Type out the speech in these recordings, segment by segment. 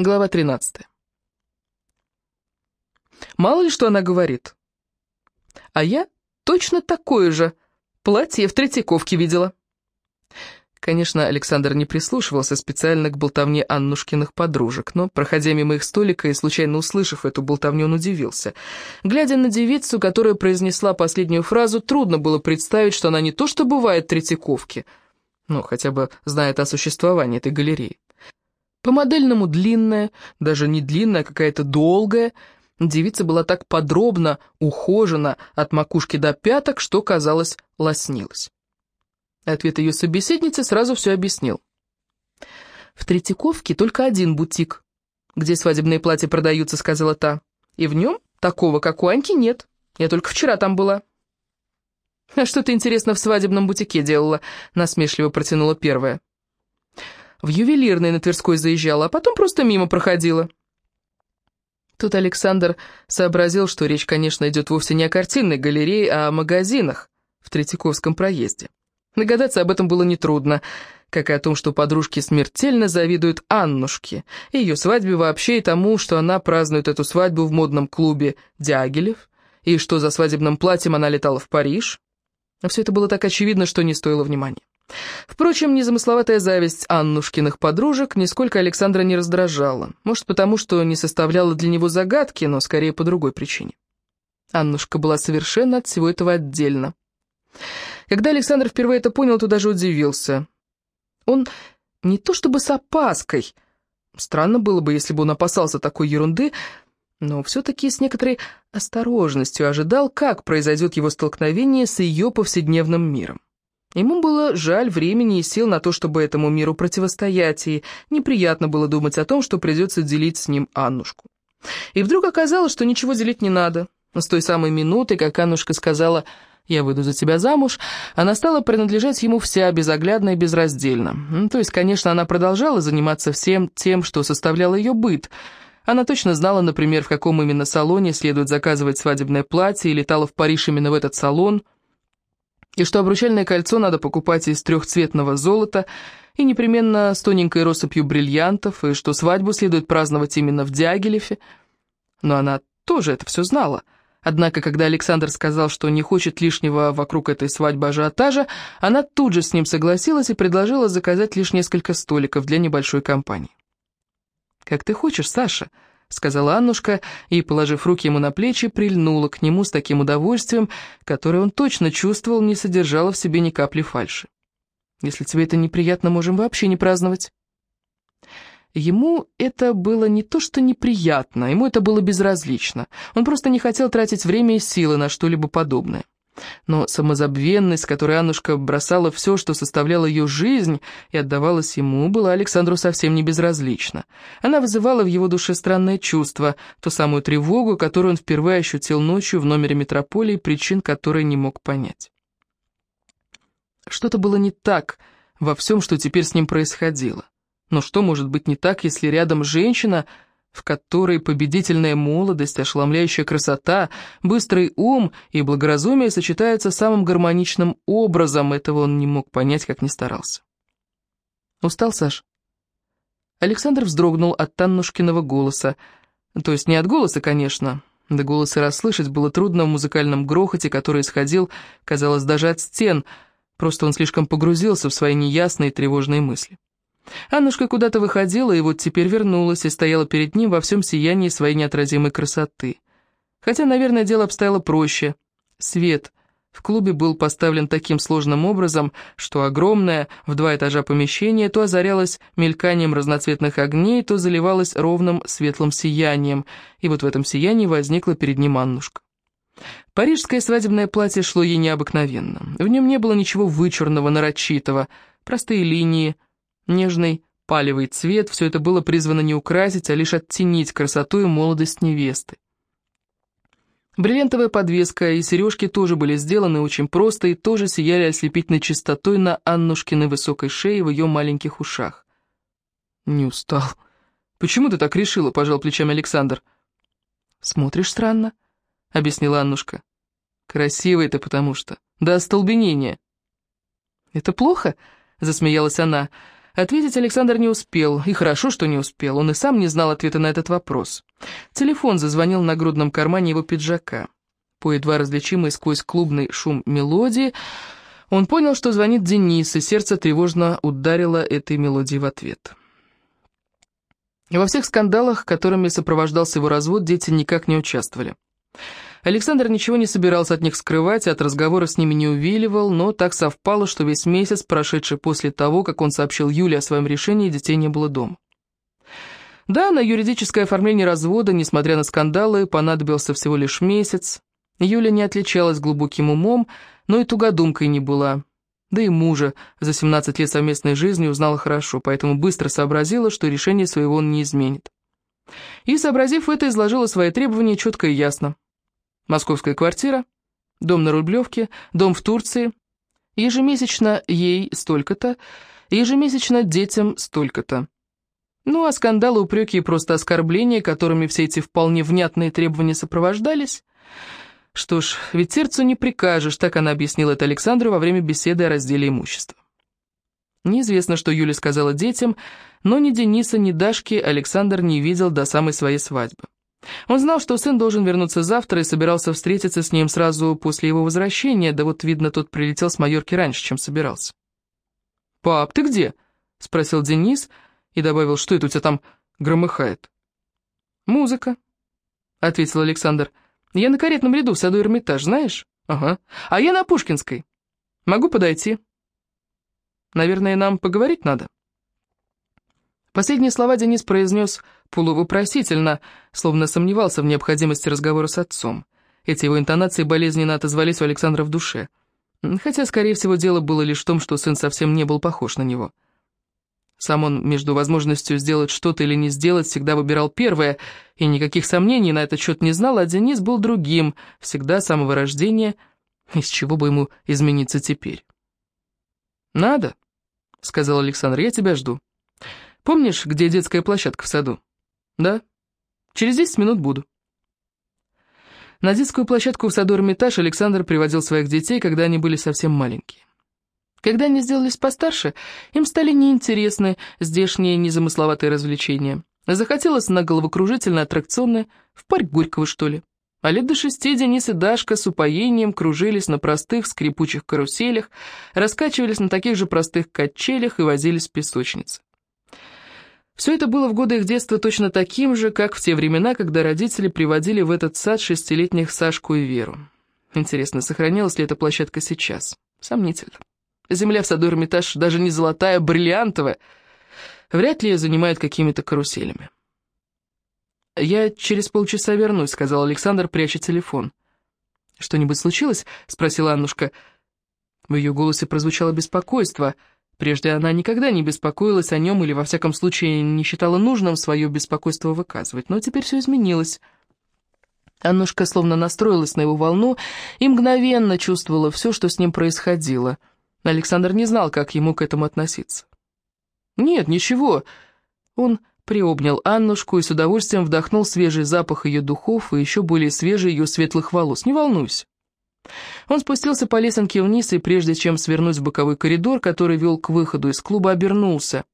Глава 13. Мало ли что она говорит. А я точно такое же платье в Третьяковке видела. Конечно, Александр не прислушивался специально к болтовне Аннушкиных подружек, но, проходя мимо их столика и случайно услышав эту болтовню, он удивился. Глядя на девицу, которая произнесла последнюю фразу, трудно было представить, что она не то что бывает в Третьяковке, но хотя бы знает о существовании этой галереи. По-модельному длинная, даже не длинная, а какая-то долгая. Девица была так подробно ухожена от макушки до пяток, что, казалось, лоснилась. Ответ ее собеседницы сразу все объяснил. «В Третьяковке только один бутик, где свадебные платья продаются», — сказала та. «И в нем такого, как у Аньки, нет. Я только вчера там была». «А что ты, интересно, в свадебном бутике делала?» — насмешливо протянула первая в ювелирный на Тверской заезжала, а потом просто мимо проходила. Тут Александр сообразил, что речь, конечно, идет вовсе не о картинной галерее, а о магазинах в Третьяковском проезде. Догадаться об этом было нетрудно, как и о том, что подружки смертельно завидуют Аннушке, и ее свадьбе вообще и тому, что она празднует эту свадьбу в модном клубе «Дягилев», и что за свадебным платьем она летала в Париж. Все это было так очевидно, что не стоило внимания. Впрочем, незамысловатая зависть Аннушкиных подружек нисколько Александра не раздражала. Может, потому что не составляла для него загадки, но скорее по другой причине. Аннушка была совершенно от всего этого отдельно. Когда Александр впервые это понял, то даже удивился. Он не то чтобы с опаской, странно было бы, если бы он опасался такой ерунды, но все-таки с некоторой осторожностью ожидал, как произойдет его столкновение с ее повседневным миром. Ему было жаль времени и сил на то, чтобы этому миру противостоять, и неприятно было думать о том, что придется делить с ним Аннушку. И вдруг оказалось, что ничего делить не надо. С той самой минуты, как Аннушка сказала «я выйду за тебя замуж», она стала принадлежать ему вся, безоглядно и безраздельно. То есть, конечно, она продолжала заниматься всем тем, что составляло ее быт. Она точно знала, например, в каком именно салоне следует заказывать свадебное платье, и летала в Париж именно в этот салон – и что обручальное кольцо надо покупать из трехцветного золота и непременно с тоненькой россыпью бриллиантов, и что свадьбу следует праздновать именно в Дягилеве. Но она тоже это все знала. Однако, когда Александр сказал, что не хочет лишнего вокруг этой свадьбы ажиотажа, она тут же с ним согласилась и предложила заказать лишь несколько столиков для небольшой компании. «Как ты хочешь, Саша», — сказала Аннушка, и, положив руки ему на плечи, прильнула к нему с таким удовольствием, которое он точно чувствовал, не содержало в себе ни капли фальши. «Если тебе это неприятно, можем вообще не праздновать». Ему это было не то что неприятно, ему это было безразлично. Он просто не хотел тратить время и силы на что-либо подобное. Но самозабвенность, которой Аннушка бросала все, что составляло ее жизнь, и отдавалась ему, была Александру совсем не безразлична. Она вызывала в его душе странное чувство, ту самую тревогу, которую он впервые ощутил ночью в номере метрополии, причин которой не мог понять. Что-то было не так во всем, что теперь с ним происходило. Но что может быть не так, если рядом женщина в которой победительная молодость, ошеломляющая красота, быстрый ум и благоразумие сочетаются самым гармоничным образом, этого он не мог понять, как ни старался. «Устал, Саш?» Александр вздрогнул от Таннушкиного голоса, то есть не от голоса, конечно, да голоса расслышать было трудно в музыкальном грохоте, который исходил, казалось, даже от стен, просто он слишком погрузился в свои неясные тревожные мысли. Аннушка куда-то выходила, и вот теперь вернулась и стояла перед ним во всем сиянии своей неотразимой красоты. Хотя, наверное, дело обстояло проще. Свет в клубе был поставлен таким сложным образом, что огромное в два этажа помещение то озарялось мельканием разноцветных огней, то заливалось ровным светлым сиянием, и вот в этом сиянии возникла перед ним Аннушка. Парижское свадебное платье шло ей необыкновенно. В нем не было ничего вычурного, нарочитого, простые линии, Нежный палевый цвет, все это было призвано не украсить, а лишь оттенить красоту и молодость невесты. Бриллиантовая подвеска и сережки тоже были сделаны очень просто и тоже сияли ослепительной чистотой на Аннушкиной высокой шее в ее маленьких ушах. «Не устал. Почему ты так решила?» — пожал плечами Александр. «Смотришь странно», — объяснила Аннушка. «Красивый ты потому что. Да остолбенения». «Это плохо?» — засмеялась она. Ответить Александр не успел, и хорошо, что не успел, он и сам не знал ответа на этот вопрос. Телефон зазвонил на грудном кармане его пиджака. По едва различимой сквозь клубный шум мелодии, он понял, что звонит Денис, и сердце тревожно ударило этой мелодией в ответ. Во всех скандалах, которыми сопровождался его развод, дети никак не участвовали. Александр ничего не собирался от них скрывать, от разговора с ними не увиливал, но так совпало, что весь месяц, прошедший после того, как он сообщил Юле о своем решении, детей не было дома. Да, на юридическое оформление развода, несмотря на скандалы, понадобился всего лишь месяц. Юля не отличалась глубоким умом, но и тугодумкой не была. Да и мужа за 17 лет совместной жизни узнала хорошо, поэтому быстро сообразила, что решение своего он не изменит. И, сообразив это, изложила свои требования четко и ясно. Московская квартира, дом на Рублевке, дом в Турции. Ежемесячно ей столько-то, ежемесячно детям столько-то. Ну а скандалы, упреки и просто оскорбления, которыми все эти вполне внятные требования сопровождались. Что ж, ведь сердцу не прикажешь, так она объяснила это Александру во время беседы о разделе имущества. Неизвестно, что Юля сказала детям, но ни Дениса, ни Дашки Александр не видел до самой своей свадьбы. Он знал, что сын должен вернуться завтра и собирался встретиться с ним сразу после его возвращения, да вот, видно, тот прилетел с майорки раньше, чем собирался. «Пап, ты где?» — спросил Денис и добавил, что это у тебя там громыхает. «Музыка», — ответил Александр. «Я на каретном ряду в саду Эрмитаж, знаешь?» «Ага. А я на Пушкинской. Могу подойти?» «Наверное, нам поговорить надо?» Последние слова Денис произнес полувопросительно, словно сомневался в необходимости разговора с отцом. Эти его интонации болезненно отозвались у Александра в душе. Хотя, скорее всего, дело было лишь в том, что сын совсем не был похож на него. Сам он между возможностью сделать что-то или не сделать всегда выбирал первое, и никаких сомнений на этот счет не знал, а Денис был другим, всегда с самого рождения, из чего бы ему измениться теперь. «Надо», — сказал Александр, — «я тебя жду». Помнишь, где детская площадка в саду? Да. Через 10 минут буду. На детскую площадку в саду Эрмитаж Александр приводил своих детей, когда они были совсем маленькие. Когда они сделались постарше, им стали неинтересны здешние незамысловатые развлечения. Захотелось на головокружительное аттракционное, в парк Горького, что ли. А лет до шести Денис и Дашка с упоением кружились на простых скрипучих каруселях, раскачивались на таких же простых качелях и возились в песочнице. Все это было в годы их детства точно таким же, как в те времена, когда родители приводили в этот сад шестилетних Сашку и Веру. Интересно, сохранилась ли эта площадка сейчас? Сомнительно. Земля в саду Эрмитаж даже не золотая, а бриллиантовая. Вряд ли ее занимают какими-то каруселями. «Я через полчаса вернусь», — сказал Александр, пряча телефон. «Что-нибудь случилось?» — спросила Аннушка. В ее голосе прозвучало беспокойство — Прежде она никогда не беспокоилась о нем или, во всяком случае, не считала нужным свое беспокойство выказывать, но теперь все изменилось. Аннушка словно настроилась на его волну и мгновенно чувствовала все, что с ним происходило. Александр не знал, как ему к этому относиться. «Нет, ничего». Он приобнял Аннушку и с удовольствием вдохнул свежий запах ее духов и еще более свежий ее светлых волос. «Не волнуйся». Он спустился по лесенке вниз и, прежде чем свернуть в боковой коридор, который вел к выходу из клуба, обернулся.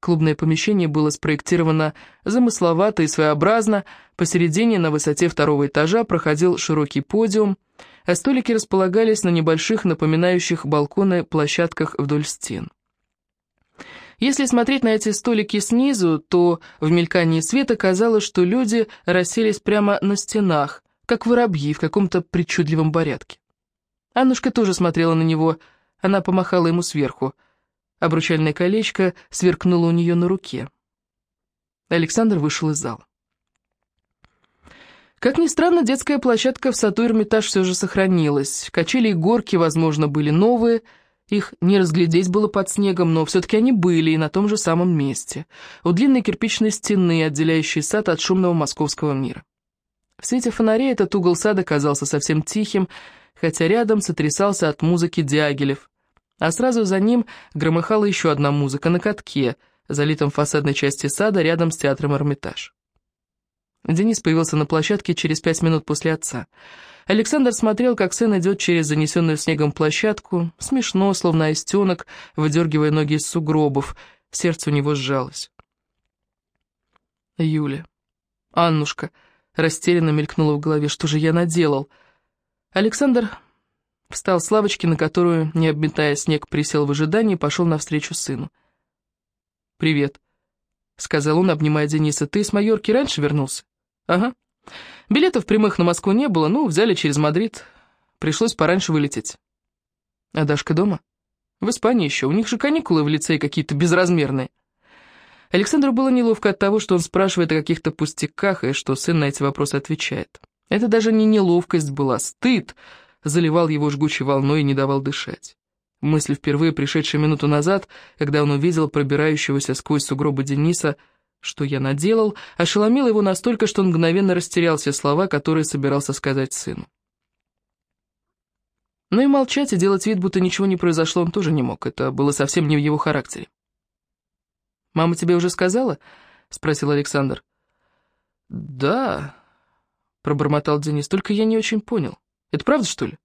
Клубное помещение было спроектировано замысловато и своеобразно, посередине на высоте второго этажа проходил широкий подиум, а столики располагались на небольших, напоминающих балконы, площадках вдоль стен. Если смотреть на эти столики снизу, то в мелькании света казалось, что люди расселись прямо на стенах, как воробьи в каком-то причудливом порядке. Аннушка тоже смотрела на него, она помахала ему сверху. Обручальное колечко сверкнуло у нее на руке. Александр вышел из зала. Как ни странно, детская площадка в саду Эрмитаж все же сохранилась. Качели и горки, возможно, были новые, их не разглядеть было под снегом, но все-таки они были и на том же самом месте, у длинной кирпичной стены, отделяющей сад от шумного московского мира. В свете фонарей этот угол сада казался совсем тихим, хотя рядом сотрясался от музыки Дягилев, а сразу за ним громыхала еще одна музыка на катке, залитом фасадной части сада рядом с театром Эрмитаж. Денис появился на площадке через пять минут после отца. Александр смотрел, как сын идет через занесенную снегом площадку, смешно, словно остенок, выдергивая ноги из сугробов. Сердце у него сжалось. Юля. Аннушка. Растерянно мелькнула в голове. Что же я наделал? Александр встал с лавочки, на которую, не обметая снег, присел в ожидании и пошел навстречу сыну. «Привет», — сказал он, обнимая Дениса. «Ты с Майорки раньше вернулся?» «Ага. Билетов прямых на Москву не было, ну, взяли через Мадрид. Пришлось пораньше вылететь». «А Дашка дома?» «В Испании еще. У них же каникулы в лицее какие-то безразмерные». Александру было неловко от того, что он спрашивает о каких-то пустяках, и что сын на эти вопросы отвечает. Это даже не неловкость была, стыд заливал его жгучей волной и не давал дышать. Мысль, впервые пришедшая минуту назад, когда он увидел пробирающегося сквозь сугробы Дениса, что я наделал, ошеломила его настолько, что он мгновенно растерял все слова, которые собирался сказать сыну. Но и молчать и делать вид, будто ничего не произошло, он тоже не мог. Это было совсем не в его характере. «Мама тебе уже сказала?» — спросил Александр. «Да», — пробормотал Денис, — «только я не очень понял. Это правда, что ли?»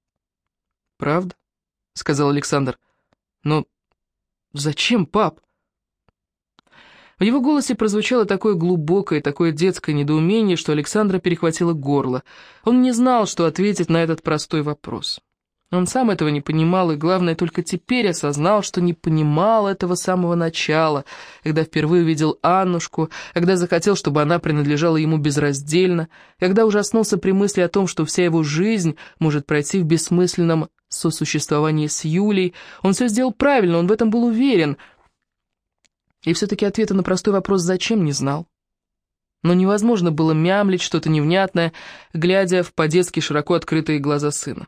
«Правда», — сказал Александр. «Но зачем, пап?» В его голосе прозвучало такое глубокое, такое детское недоумение, что Александра перехватило горло. Он не знал, что ответить на этот простой вопрос. Он сам этого не понимал, и, главное, только теперь осознал, что не понимал этого самого начала, когда впервые увидел Аннушку, когда захотел, чтобы она принадлежала ему безраздельно, когда ужаснулся при мысли о том, что вся его жизнь может пройти в бессмысленном сосуществовании с Юлей. Он все сделал правильно, он в этом был уверен. И все-таки ответа на простой вопрос «зачем?» не знал. Но невозможно было мямлить что-то невнятное, глядя в по-детски широко открытые глаза сына.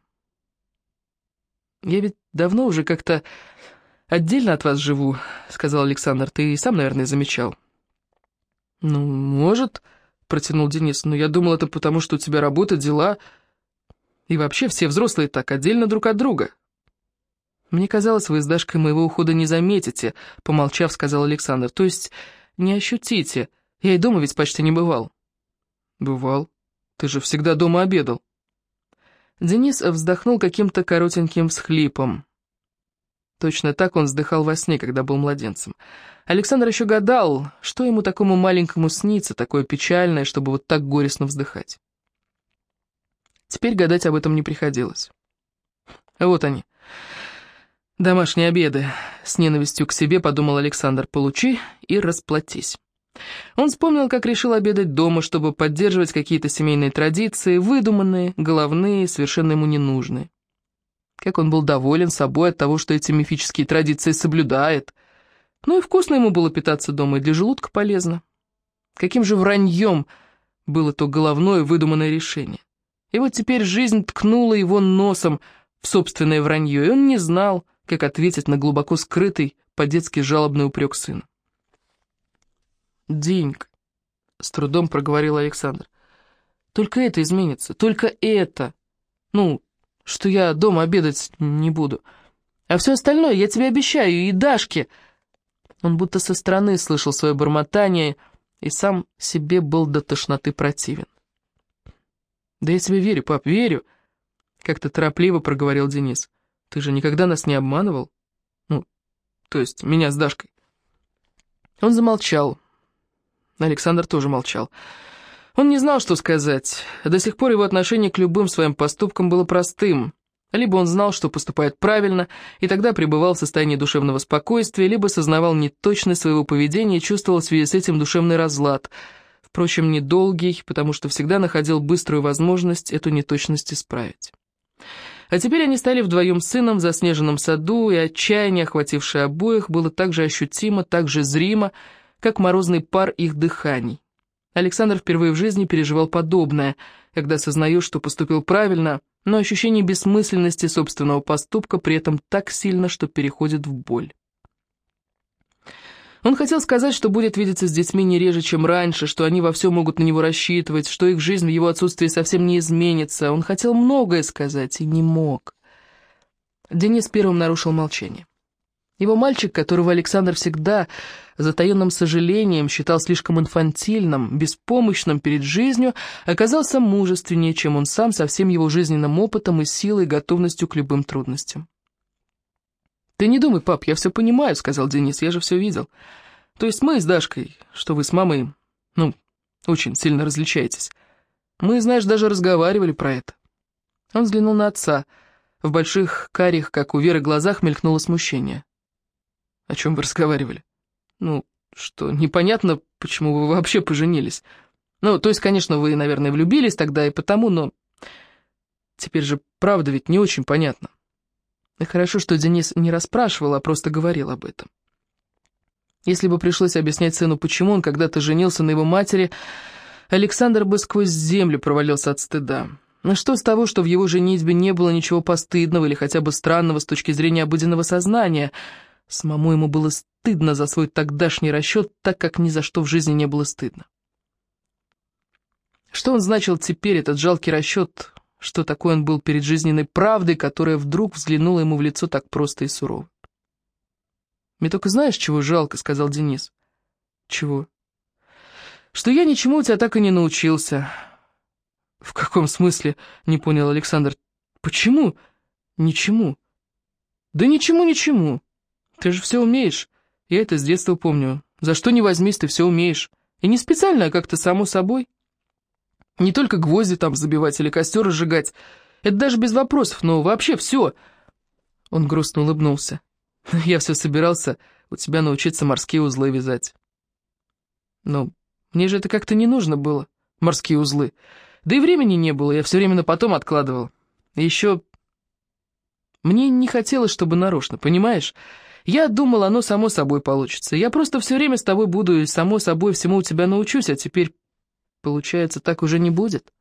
«Я ведь давно уже как-то отдельно от вас живу», — сказал Александр. «Ты сам, наверное, замечал». «Ну, может», — протянул Денис, — «но я думал, это потому, что у тебя работа, дела, и вообще все взрослые так отдельно друг от друга». «Мне казалось, вы с Дашкой моего ухода не заметите», — помолчав, сказал Александр. «То есть не ощутите. Я и дома ведь почти не бывал». «Бывал. Ты же всегда дома обедал». Денис вздохнул каким-то коротеньким всхлипом. Точно так он вздыхал во сне, когда был младенцем. Александр еще гадал, что ему такому маленькому снится, такое печальное, чтобы вот так горестно вздыхать. Теперь гадать об этом не приходилось. Вот они. Домашние обеды. С ненавистью к себе подумал Александр. Получи и расплатись. Он вспомнил, как решил обедать дома, чтобы поддерживать какие-то семейные традиции, выдуманные, головные, совершенно ему ненужные. Как он был доволен собой от того, что эти мифические традиции соблюдает. Ну и вкусно ему было питаться дома, и для желудка полезно. Каким же враньем было то головное выдуманное решение. И вот теперь жизнь ткнула его носом в собственное вранье, и он не знал, как ответить на глубоко скрытый, по-детски жалобный упрек сына. «Денька», — с трудом проговорил Александр. «Только это изменится, только это. Ну, что я дома обедать не буду. А все остальное я тебе обещаю, и Дашке...» Он будто со стороны слышал свое бормотание и сам себе был до тошноты противен. «Да я тебе верю, пап, верю», — как-то торопливо проговорил Денис. «Ты же никогда нас не обманывал? Ну, то есть меня с Дашкой». Он замолчал, Александр тоже молчал. Он не знал, что сказать. До сих пор его отношение к любым своим поступкам было простым. Либо он знал, что поступает правильно, и тогда пребывал в состоянии душевного спокойствия, либо сознавал неточность своего поведения и чувствовал в связи с этим душевный разлад. Впрочем, недолгий, потому что всегда находил быструю возможность эту неточность исправить. А теперь они стали вдвоем с сыном в заснеженном саду, и отчаяние, охватившее обоих, было так же ощутимо, так же зримо, как морозный пар их дыханий. Александр впервые в жизни переживал подобное, когда сознаешь, что поступил правильно, но ощущение бессмысленности собственного поступка при этом так сильно, что переходит в боль. Он хотел сказать, что будет видеться с детьми не реже, чем раньше, что они во всем могут на него рассчитывать, что их жизнь в его отсутствии совсем не изменится. Он хотел многое сказать и не мог. Денис первым нарушил молчание. Его мальчик, которого Александр всегда затаенным сожалением считал слишком инфантильным, беспомощным перед жизнью, оказался мужественнее, чем он сам, со всем его жизненным опытом и силой, готовностью к любым трудностям. «Ты не думай, пап, я все понимаю», — сказал Денис, — «я же все видел. То есть мы с Дашкой, что вы с мамой, ну, очень сильно различаетесь. Мы, знаешь, даже разговаривали про это». Он взглянул на отца. В больших карих, как у Веры, глазах мелькнуло смущение. «О чем вы разговаривали?» «Ну, что, непонятно, почему вы вообще поженились. Ну, то есть, конечно, вы, наверное, влюбились тогда и потому, но... Теперь же правда ведь не очень понятно». И хорошо, что Денис не расспрашивал, а просто говорил об этом. Если бы пришлось объяснять сыну, почему он когда-то женился на его матери, Александр бы сквозь землю провалился от стыда. Но что с того, что в его женитьбе не было ничего постыдного или хотя бы странного с точки зрения обыденного сознания? Самому ему было стыдно за свой тогдашний расчет, так как ни за что в жизни не было стыдно. Что он значил теперь, этот жалкий расчет, что такой он был перед жизненной правдой, которая вдруг взглянула ему в лицо так просто и сурово. «Мне только знаешь, чего жалко», — сказал Денис. «Чего?» «Что я ничему у тебя так и не научился». «В каком смысле?» — не понял Александр. «Почему?» «Ничему». «Да ничему-ничему. Ты же все умеешь. Я это с детства помню. За что не возьмись, ты все умеешь. И не специально, а как-то само собой». Не только гвозди там забивать или костер разжигать. Это даже без вопросов, но вообще все. Он грустно улыбнулся. Я все собирался у тебя научиться морские узлы вязать. Но мне же это как-то не нужно было, морские узлы. Да и времени не было, я все время на потом откладывал. Еще... Мне не хотелось, чтобы нарочно, понимаешь? Я думал, оно само собой получится. Я просто все время с тобой буду и само собой всему у тебя научусь, а теперь Получается, так уже не будет?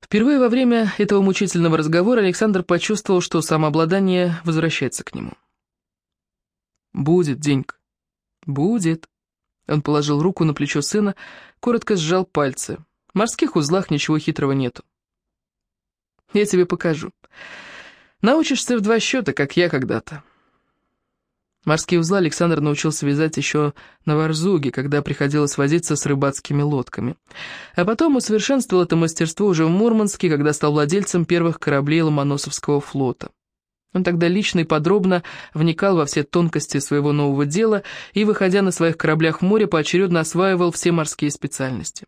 Впервые во время этого мучительного разговора Александр почувствовал, что самообладание возвращается к нему. «Будет, Денька, будет». Он положил руку на плечо сына, коротко сжал пальцы. В морских узлах ничего хитрого нету. «Я тебе покажу. Научишься в два счета, как я когда-то». Морские узлы Александр научился вязать еще на Варзуге, когда приходилось возиться с рыбацкими лодками. А потом усовершенствовал это мастерство уже в Мурманске, когда стал владельцем первых кораблей Ломоносовского флота. Он тогда лично и подробно вникал во все тонкости своего нового дела и, выходя на своих кораблях в море, поочередно осваивал все морские специальности.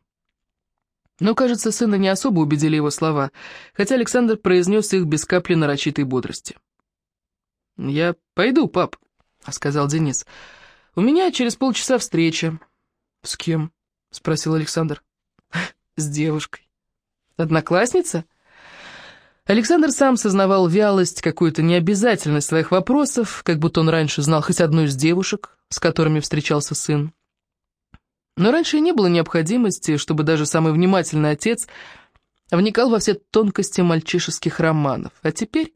Но, кажется, сына не особо убедили его слова, хотя Александр произнес их без капли нарочитой бодрости. «Я пойду, пап», — сказал Денис. «У меня через полчаса встреча». «С кем?» — спросил Александр. «С девушкой». «Одноклассница?» Александр сам сознавал вялость, какую-то необязательность своих вопросов, как будто он раньше знал хоть одну из девушек, с которыми встречался сын. Но раньше не было необходимости, чтобы даже самый внимательный отец вникал во все тонкости мальчишеских романов. А теперь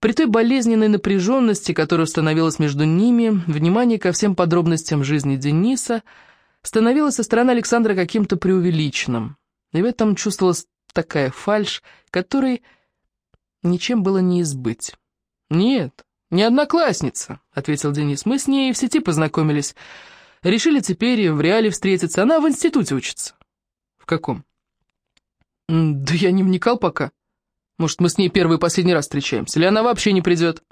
при той болезненной напряженности, которая становилась между ними, внимание ко всем подробностям жизни Дениса становилось со стороны Александра каким-то преувеличенным. И в этом чувствовалась такая фальшь, которой ничем было не избыть. «Нет, не одноклассница», — ответил Денис. «Мы с ней в сети познакомились. Решили теперь в реале встретиться. Она в институте учится». «В каком?» «Да я не вникал пока». Может, мы с ней первый и последний раз встречаемся, или она вообще не придет?»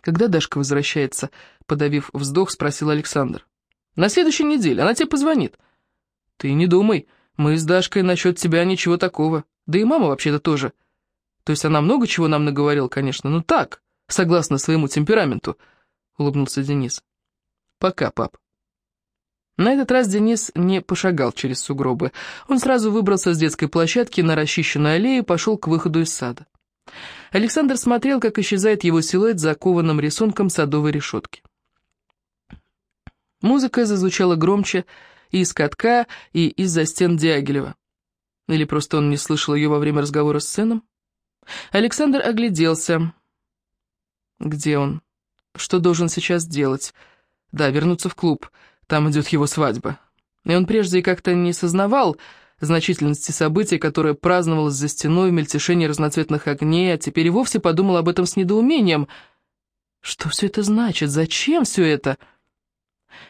«Когда Дашка возвращается?» — подавив вздох, спросил Александр. «На следующей неделе, она тебе позвонит». «Ты не думай, мы с Дашкой насчет тебя ничего такого. Да и мама вообще-то тоже. То есть она много чего нам наговорила, конечно, но так, согласно своему темпераменту», — улыбнулся Денис. «Пока, пап». На этот раз Денис не пошагал через сугробы. Он сразу выбрался с детской площадки на расчищенную аллею и пошел к выходу из сада. Александр смотрел, как исчезает его силуэт за кованым рисунком садовой решетки. Музыка зазвучала громче и из катка, и из-за стен Дягилева. Или просто он не слышал ее во время разговора с сыном? Александр огляделся. Где он? Что должен сейчас делать? Да, вернуться в клуб. Там идет его свадьба. И он прежде как-то не сознавал, значительности события, которое праздновалось за стеной в мельтешении разноцветных огней, а теперь и вовсе подумал об этом с недоумением. Что все это значит? Зачем все это?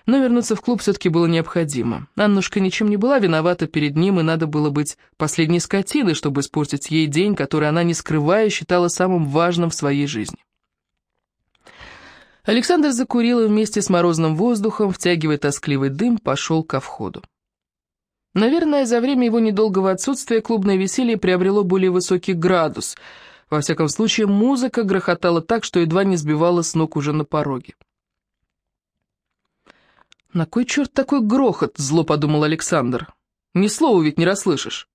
Но вернуться в клуб все-таки было необходимо. Аннушка ничем не была виновата перед ним, и надо было быть последней скотиной, чтобы испортить ей день, который она, не скрывая, считала самым важным в своей жизни. Александр закурил и вместе с морозным воздухом, втягивая тоскливый дым, пошел ко входу. Наверное, за время его недолгого отсутствия клубное веселье приобрело более высокий градус. Во всяком случае, музыка грохотала так, что едва не сбивала с ног уже на пороге. «На кой черт такой грохот?» — зло подумал Александр. «Ни слова ведь не расслышишь».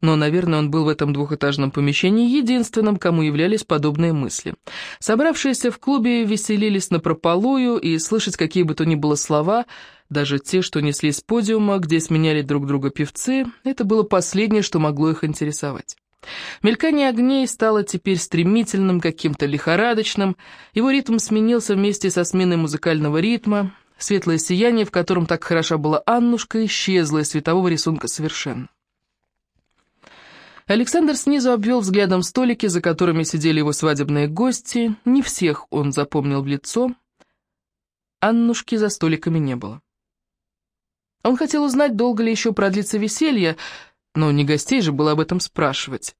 Но, наверное, он был в этом двухэтажном помещении единственным, кому являлись подобные мысли. Собравшиеся в клубе веселились напропалую, и слышать какие бы то ни было слова, даже те, что несли с подиума, где сменяли друг друга певцы, это было последнее, что могло их интересовать. Мелькание огней стало теперь стремительным, каким-то лихорадочным, его ритм сменился вместе со сменой музыкального ритма, светлое сияние, в котором так хороша была Аннушка, исчезло из светового рисунка совершенно. Александр снизу обвел взглядом столики, за которыми сидели его свадебные гости. Не всех он запомнил в лицо. Аннушки за столиками не было. Он хотел узнать, долго ли еще продлится веселье, но не гостей же было об этом спрашивать.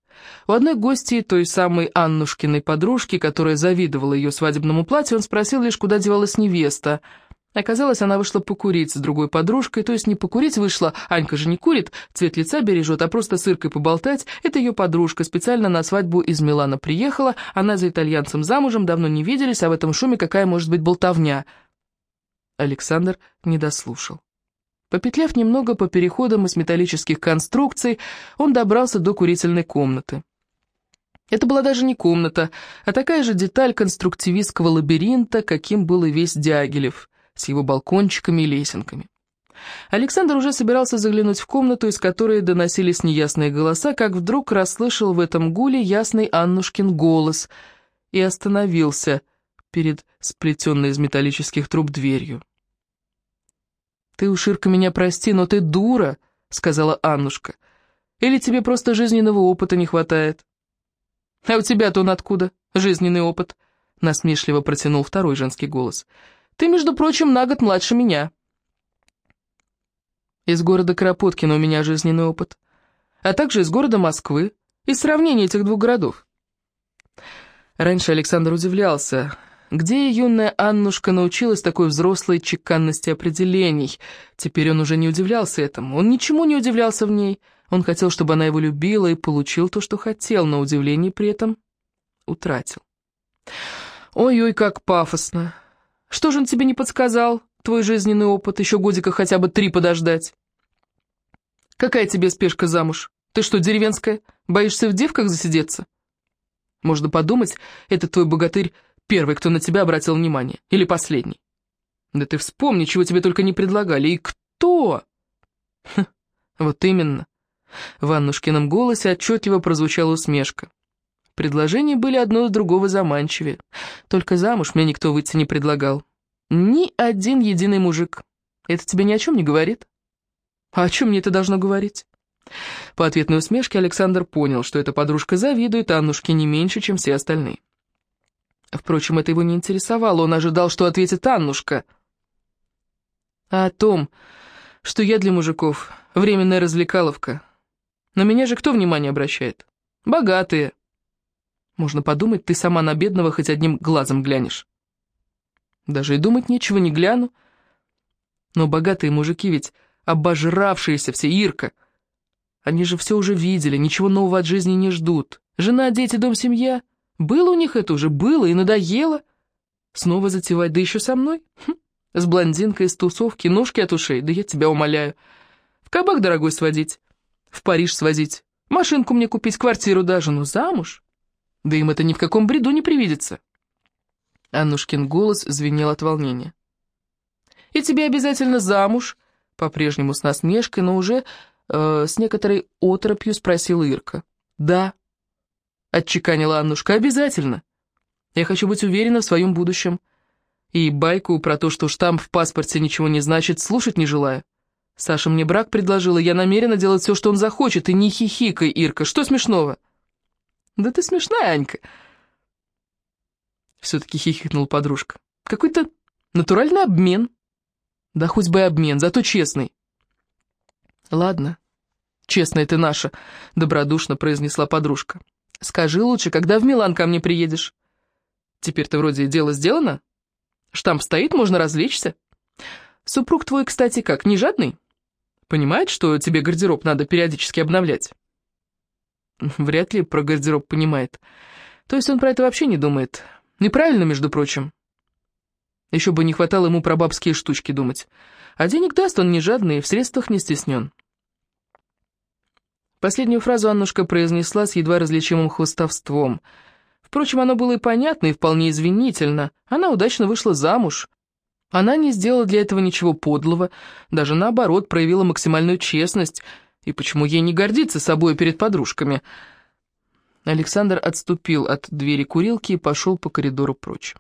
У одной гости, той самой Аннушкиной подружки, которая завидовала ее свадебному платью, он спросил лишь, куда девалась невеста — Оказалось, она вышла покурить с другой подружкой, то есть не покурить вышла, Анька же не курит, цвет лица бережет, а просто с Иркой поболтать. Это ее подружка, специально на свадьбу из Милана приехала, она за итальянцем замужем, давно не виделись, а в этом шуме какая может быть болтовня. Александр не дослушал. Попетляв немного по переходам из металлических конструкций, он добрался до курительной комнаты. Это была даже не комната, а такая же деталь конструктивистского лабиринта, каким был и весь Дягилев с его балкончиками и лесенками. Александр уже собирался заглянуть в комнату, из которой доносились неясные голоса, как вдруг расслышал в этом гуле ясный Аннушкин голос и остановился перед сплетенной из металлических труб дверью. «Ты, Уширка, меня прости, но ты дура», — сказала Аннушка. «Или тебе просто жизненного опыта не хватает?» «А у тебя-то он откуда, жизненный опыт?» — насмешливо протянул второй женский голос. Ты, между прочим, на год младше меня». Из города Кропоткина у меня жизненный опыт, а также из города Москвы, из сравнения этих двух городов. Раньше Александр удивлялся, где юная Аннушка научилась такой взрослой чеканности определений. Теперь он уже не удивлялся этому, он ничему не удивлялся в ней. Он хотел, чтобы она его любила и получил то, что хотел, но удивление при этом утратил. Ой-ой, как пафосно. Что же он тебе не подсказал, твой жизненный опыт, еще годика хотя бы три подождать? Какая тебе спешка замуж? Ты что, деревенская? Боишься в девках засидеться? Можно подумать, этот твой богатырь первый, кто на тебя обратил внимание. Или последний. Да ты вспомни, чего тебе только не предлагали. И кто? Ха, вот именно. В Аннушкином голосе отчетливо прозвучала усмешка. Предложения были одно из другого заманчивее. Только замуж мне никто выйти не предлагал. Ни один единый мужик. Это тебе ни о чем не говорит? А о чем мне это должно говорить? По ответной усмешке Александр понял, что эта подружка завидует Аннушке не меньше, чем все остальные. Впрочем, это его не интересовало, он ожидал, что ответит Аннушка. А о том, что я для мужиков временная развлекаловка. На меня же кто внимание обращает? Богатые. Можно подумать, ты сама на бедного хоть одним глазом глянешь. Даже и думать нечего, не гляну. Но богатые мужики ведь обожравшиеся все, Ирка. Они же все уже видели, ничего нового от жизни не ждут. Жена, дети, дом, семья. Было у них это уже, было и надоело. Снова затевать, да еще со мной? Хм, с блондинкой из тусовки, ножки от ушей, да я тебя умоляю. В кабак дорогой сводить, в Париж свозить, машинку мне купить, квартиру даже, ну замуж. Да им это ни в каком бреду не привидится. Аннушкин голос звенел от волнения. «И тебе обязательно замуж?» По-прежнему с насмешкой, но уже э, с некоторой оторопью спросила Ирка. «Да», — отчеканила Аннушка, — «обязательно. Я хочу быть уверена в своем будущем. И байку про то, что штамп в паспорте ничего не значит, слушать не желаю. Саша мне брак предложила, я намерена делать все, что он захочет, и не хихикай, Ирка, что смешного? Да ты смешная, Анька. Все-таки хихикнула подружка. Какой-то натуральный обмен. Да хоть бы обмен, зато честный. Ладно, честная ты наша, добродушно произнесла подружка. Скажи лучше, когда в Милан ко мне приедешь? Теперь-то вроде дело сделано. Штамп стоит, можно развлечься. Супруг твой, кстати, как, не жадный? Понимает, что тебе гардероб надо периодически обновлять? Вряд ли про гардероб понимает. То есть он про это вообще не думает. Неправильно, между прочим. Еще бы не хватало ему про бабские штучки думать. А денег даст он не жадный, в средствах не стеснен. Последнюю фразу Аннушка произнесла с едва различимым хвостовством. Впрочем, оно было и понятно, и вполне извинительно. Она удачно вышла замуж. Она не сделала для этого ничего подлого, даже наоборот, проявила максимальную честность. И почему ей не гордиться собой перед подружками? Александр отступил от двери курилки и пошел по коридору прочь.